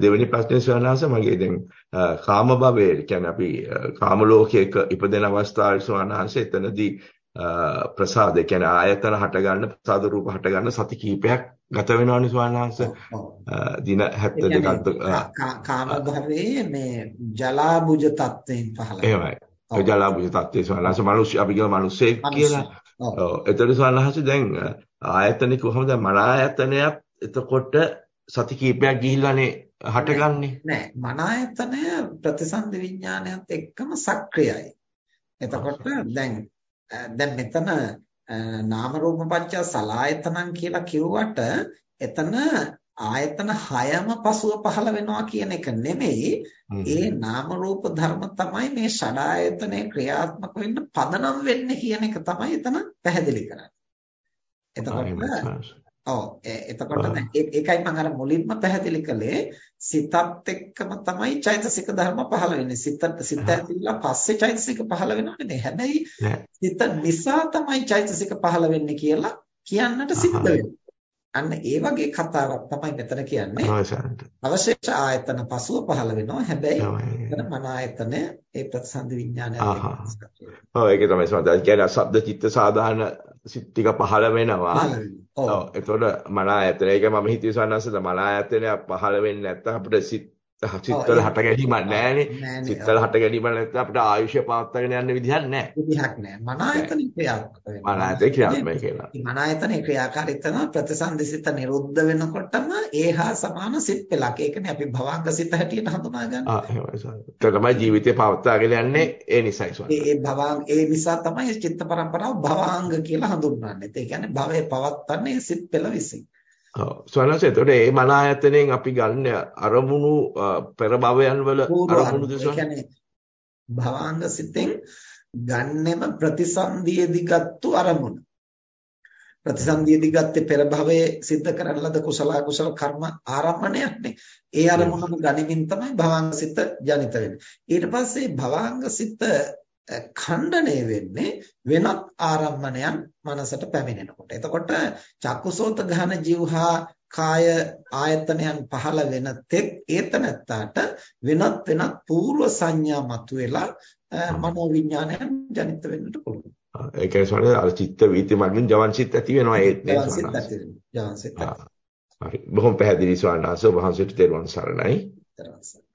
දෙවෙනි ප්‍රශ්නේ ස්වාමීනාස මගේ දැන් කාම භවයේ කියන්නේ අපි කාම ලෝකයක ඉපදෙන අවස්ථාවේ ස්වාමීනාස එතනදී ප්‍රසාද කියන්නේ ආයතන හට ගන්න ප්‍රසාද රූප හට ගන්න සති කීපයක් ගත වෙනවනේ ස්වාමීනාස. දින 72ක් කාම භවයේ මේ ජලාබුජ තත්ත්වයෙන් පහළ. එහෙමයි. ඒ ජලාබුජ තත්ත්වයේ ස්වාමීනාස මිනිස්සු අපි කියන මිනිස්සෙක් කියලා. ඔව්. එතකොට ස්වාමීනාස දැන් ආයතන කොහොමද? මන ආයතනයක් එතකොට සති කීපයක් ගිහිල්ලානේ හටගන්නේ නෑ මන ආයතනය ප්‍රතිසන්දි විඥානයත් එක්කම සක්‍රියයි. එතකොට දැන් දැන් මෙතන නාම රූප පත්‍ය සලායතනං කියලා කිව්වට එතන ආයතන හයම පසුව පහළ වෙනවා කියන එක නෙමෙයි. ඒ නාම රූප ධර්ම තමයි මේ ෂඩ ආයතනයේ ක්‍රියාත්මක වෙන්න පදනම් වෙන්නේ කියන එක තමයි එතන පැහැදිලි කරන්නේ. එතකොට ඔව් එතකොට දැන් ඒකයි මම අර මුලින්ම පැහැදිලි කළේ සිතත් එක්කම තමයි චෛතසික ධර්ම පහළ වෙන්නේ. සිත සිත ඇතිලා පස්සේ චෛතසික පහළ වෙනව නෙමෙයි. හැබැයි සිත නිසා තමයි චෛතසික පහළ වෙන්නේ කියලා කියන්නට සිද්ධ වෙනවා. අන්න ඒ වගේ කතාවක් තමයි මෙතන කියන්නේ. අවශේෂ ආයතන පසුව පහළ වෙනවා. හැබැයි එතන මන ආයතන ඒ ප්‍රතිසන්දි විඥානය. ඔව් ඒක තමයි සමහරවිට කියන්නේ ශබ්ද චිත්ත සාධාන සිත් ටික පහළ වෙනවා. ඔව්. එතකොට මන ආයතන ඒක මම හිතුවේ සන්නස්සද මන ආයතනය පහළ වෙන්නේ නැත්නම් අපිට සිත් සිත්වල හට ගැනීමක් නැහැනේ. සිත්වල හට ගැනීම නැත්නම් අපිට ආයුෂය පවත්වාගෙන යන්න විදිහක් නැහැ. විදිහක් නැහැ. මන ආයතන ක්‍රියාත්මක වෙනවා. මන ආයතන ක්‍රියාත්මක වෙනවා. මන ආයතනයේ ක්‍රියාකාරීත්වය ප්‍රතිසන්දිසිත නිරුද්ධ වෙනකොටම ඒහා සමාන සිත් පෙළක්. ඒකනේ අපි භවංග සිත හැටියට හඳුනාගන්නේ. ආ එහෙමයි සර්. තමයි ජීවිතේ පවත්වාගෙන යන්නේ ඒ නිසයි සර්. ඒ භවංග ඒ නිසා තමයි චිත්ත පරම්පරාව භවංග කියලා හඳුන්වන්නේ. ඒ කියන්නේ භවයේ පවත්වන්නේ සිත් පෙළ විසින්. ඔව්. ස්වනස එතකොට මේ මන ආයතනයෙන් අපි ගන්න අරමුණු පෙර භවයන් වල අරමුණු දෙසන කියන්නේ භවාංග සිතෙන් ගන්නෙම ප්‍රතිසන්දියේදී ගත්තු අරමුණ. ප්‍රතිසන්දියේදී ගත්තේ පෙර භවයේ සිද්ධ කරන ලද කුසල කුසල කර්ම ආරම්භණයක්නේ. ඒ අරමුණම ගනිමින් තමයි භවාංග සිත ජනිත වෙන්නේ. ඊට පස්සේ භවාංග සිත ඛණ්ඩණය වෙන්නේ වෙනත් ආරම්මණයන් මනසට පැමිණෙනකොට. එතකොට චක්කුසෝත ගහන જીවහා කාය ආයතනයන් පහළ වෙන තෙක් ඒතනත්තාට වෙනත් වෙනත් పూర్ව සංඥා මතුවෙලා මනෝවිඥානයන් ජනිත වෙන්නට පුළුවන්. ඒ කියන්නේ අර චිත්ත වීති මගින් ජවන්සිට ඇති වෙනවා ඒත් නේ ජවන්සිට ඇති. හරි. බොහොම පැහැදිලි ස්වාමීන් වහන්සේ වහන්සේට තෙරුවන් සරණයි. තෙරුවන් සරණයි.